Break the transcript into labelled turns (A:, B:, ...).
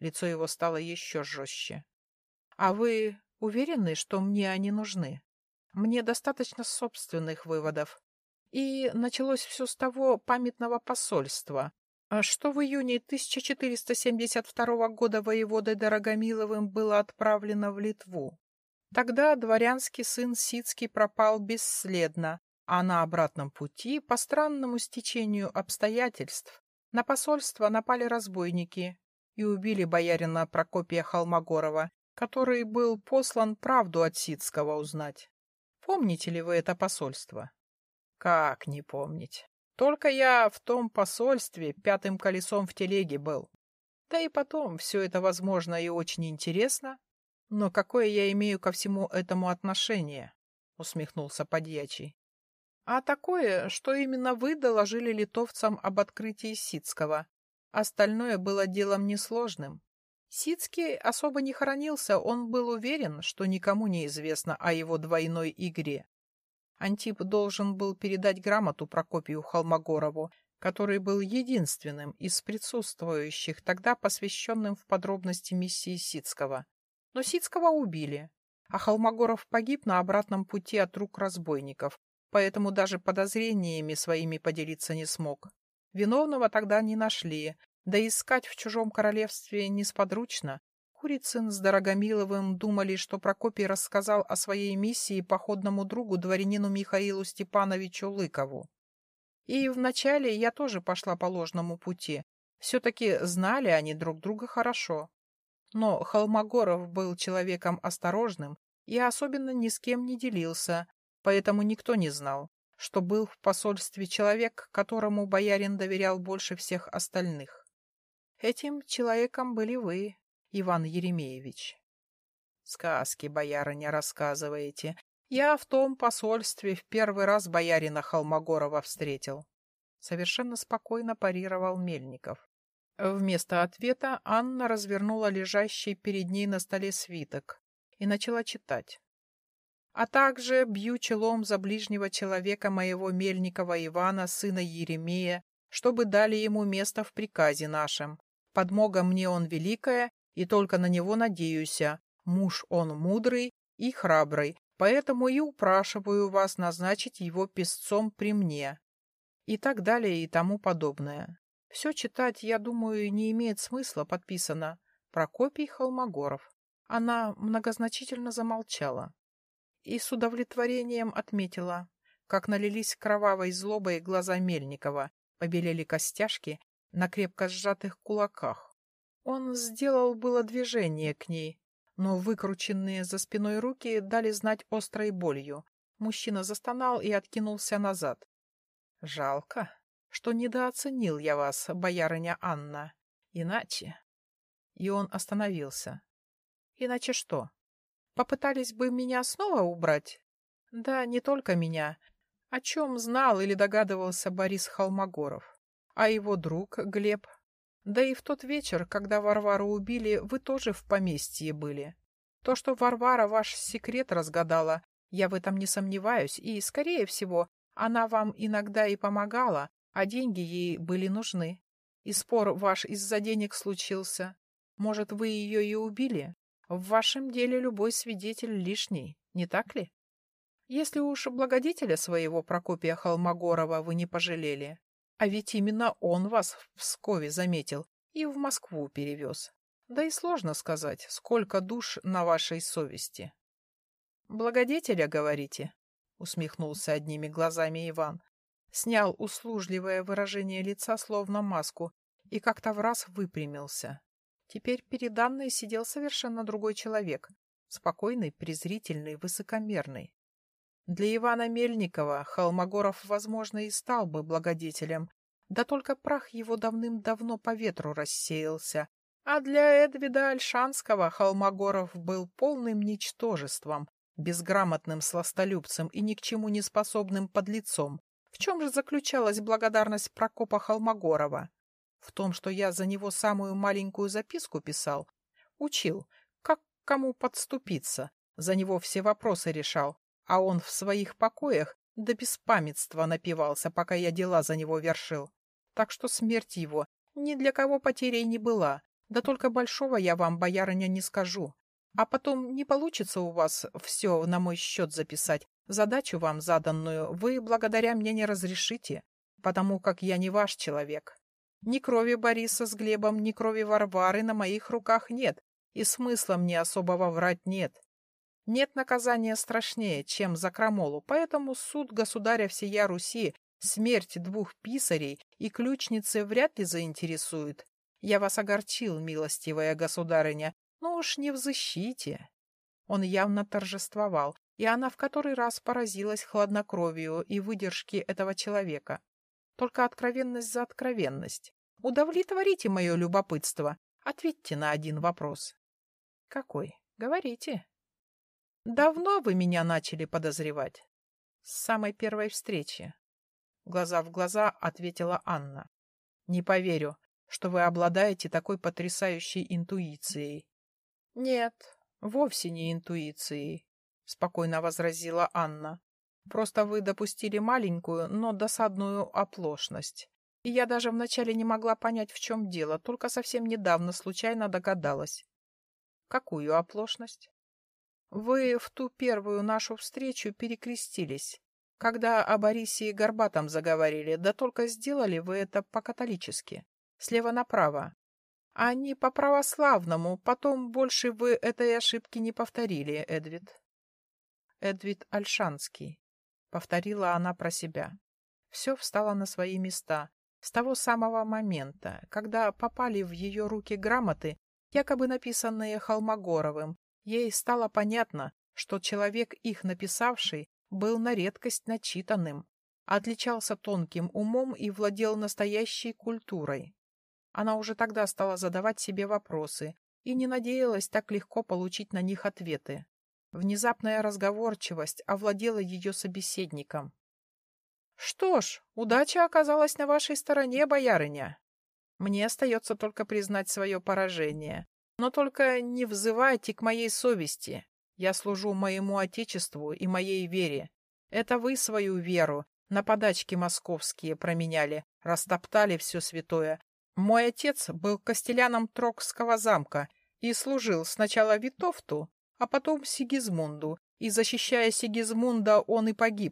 A: Лицо его стало еще жестче. А вы уверены, что мне они нужны? Мне достаточно собственных выводов. И началось все с того памятного посольства, что в июне 1472 года воеводой Дорогомиловым было отправлено в Литву. Тогда дворянский сын Сицкий пропал бесследно, а на обратном пути, по странному стечению обстоятельств, на посольство напали разбойники и убили боярина Прокопия Холмогорова, который был послан правду от Сицкого узнать. Помните ли вы это посольство? Как не помнить? Только я в том посольстве пятым колесом в телеге был. Да и потом, все это возможно и очень интересно, «Но какое я имею ко всему этому отношение?» — усмехнулся подьячий. «А такое, что именно вы доложили литовцам об открытии Сицкого. Остальное было делом несложным. Сицкий особо не хоронился, он был уверен, что никому не известно о его двойной игре. Антип должен был передать грамоту Прокопию Холмогорову, который был единственным из присутствующих тогда посвященным в подробности миссии Сицкого. Но Сицкого убили, а Холмогоров погиб на обратном пути от рук разбойников, поэтому даже подозрениями своими поделиться не смог. Виновного тогда не нашли, да искать в чужом королевстве несподручно. Курицын с Дорогомиловым думали, что Прокопий рассказал о своей миссии походному другу дворянину Михаилу Степановичу Лыкову. И вначале я тоже пошла по ложному пути. Все-таки знали они друг друга хорошо. Но Холмогоров был человеком осторожным и особенно ни с кем не делился, поэтому никто не знал, что был в посольстве человек, которому боярин доверял больше всех остальных. Этим человеком были вы, Иван Еремеевич. Сказки, боярыня, рассказываете. Я в том посольстве в первый раз боярина Холмогорова встретил. Совершенно спокойно парировал Мельников. Вместо ответа Анна развернула лежащий перед ней на столе свиток и начала читать. А также бью челом за ближнего человека моего Мельникова Ивана, сына Еремея, чтобы дали ему место в приказе нашем. Подмога мне он великая, и только на него надеюся. Муж он мудрый и храбрый, поэтому и упрашиваю вас назначить его песцом при мне. И так далее и тому подобное. Все читать, я думаю, не имеет смысла, подписано Прокопий Холмогоров. Она многозначительно замолчала и с удовлетворением отметила, как налились кровавой злобой глаза Мельникова, побелели костяшки на крепко сжатых кулаках. Он сделал было движение к ней, но выкрученные за спиной руки дали знать острой болью. Мужчина застонал и откинулся назад. «Жалко», что недооценил я вас, боярыня Анна. Иначе... И он остановился. Иначе что? Попытались бы меня снова убрать? Да, не только меня. О чем знал или догадывался Борис Холмогоров? А его друг Глеб? Да и в тот вечер, когда Варвару убили, вы тоже в поместье были. То, что Варвара ваш секрет разгадала, я в этом не сомневаюсь, и, скорее всего, она вам иногда и помогала, а деньги ей были нужны. И спор ваш из-за денег случился. Может, вы ее и убили? В вашем деле любой свидетель лишний, не так ли? Если уж благодетеля своего Прокопия Холмогорова вы не пожалели, а ведь именно он вас в Пскове заметил и в Москву перевез. Да и сложно сказать, сколько душ на вашей совести. «Благодетеля, говорите?» — усмехнулся одними глазами Иван снял услужливое выражение лица, словно маску, и как-то в раз выпрямился. Теперь перед Анной сидел совершенно другой человек, спокойный, презрительный, высокомерный. Для Ивана Мельникова Холмогоров, возможно, и стал бы благодетелем, да только прах его давным-давно по ветру рассеялся, а для Эдвида Альшанского Холмогоров был полным ничтожеством, безграмотным сластолюбцем и ни к чему не способным подлецом, в чем же заключалась благодарность Прокопа Холмогорова? В том, что я за него самую маленькую записку писал, учил, как кому подступиться, за него все вопросы решал, а он в своих покоях до беспамятства напивался, пока я дела за него вершил. Так что смерть его ни для кого потерей не была, Да только большого я вам, боярыня, не скажу. А потом не получится у вас все на мой счет записать. Задачу вам заданную вы благодаря мне не разрешите, потому как я не ваш человек. Ни крови Бориса с Глебом, ни крови Варвары на моих руках нет, и смысла мне особого врать нет. Нет наказания страшнее, чем за крамолу, поэтому суд государя всея Руси смерть двух писарей и ключницы вряд ли заинтересует. Я вас огорчил, милостивая государыня, но уж не в защите. Он явно торжествовал, и она в который раз поразилась хладнокровию и выдержке этого человека. Только откровенность за откровенность. Удовлетворите мое любопытство. Ответьте на один вопрос. Какой? Говорите. Давно вы меня начали подозревать? С самой первой встречи. Глаза в глаза ответила Анна. Не поверю, что вы обладаете такой потрясающей интуицией. Нет, вовсе не интуицией, спокойно возразила Анна. Просто вы допустили маленькую, но досадную оплошность. И я даже вначале не могла понять, в чем дело, только совсем недавно случайно догадалась. Какую оплошность? Вы в ту первую нашу встречу перекрестились, когда о Борисе и Горбатом заговорили, да только сделали вы это по-католически, слева направо. А не по-православному, потом больше вы этой ошибки не повторили, Эдвид. Эдвид Альшанский. — повторила она про себя. Все встало на свои места. С того самого момента, когда попали в ее руки грамоты, якобы написанные Холмогоровым, ей стало понятно, что человек, их написавший, был на редкость начитанным, отличался тонким умом и владел настоящей культурой. Она уже тогда стала задавать себе вопросы и не надеялась так легко получить на них ответы. Внезапная разговорчивость овладела ее собеседником. — Что ж, удача оказалась на вашей стороне, боярыня. Мне остается только признать свое поражение. Но только не взывайте к моей совести. Я служу моему отечеству и моей вере. Это вы свою веру на подачки московские променяли, растоптали все святое. Мой отец был костеляном Трокского замка и служил сначала Витовту, а потом Сигизмунду, и, защищая Сигизмунда, он и погиб.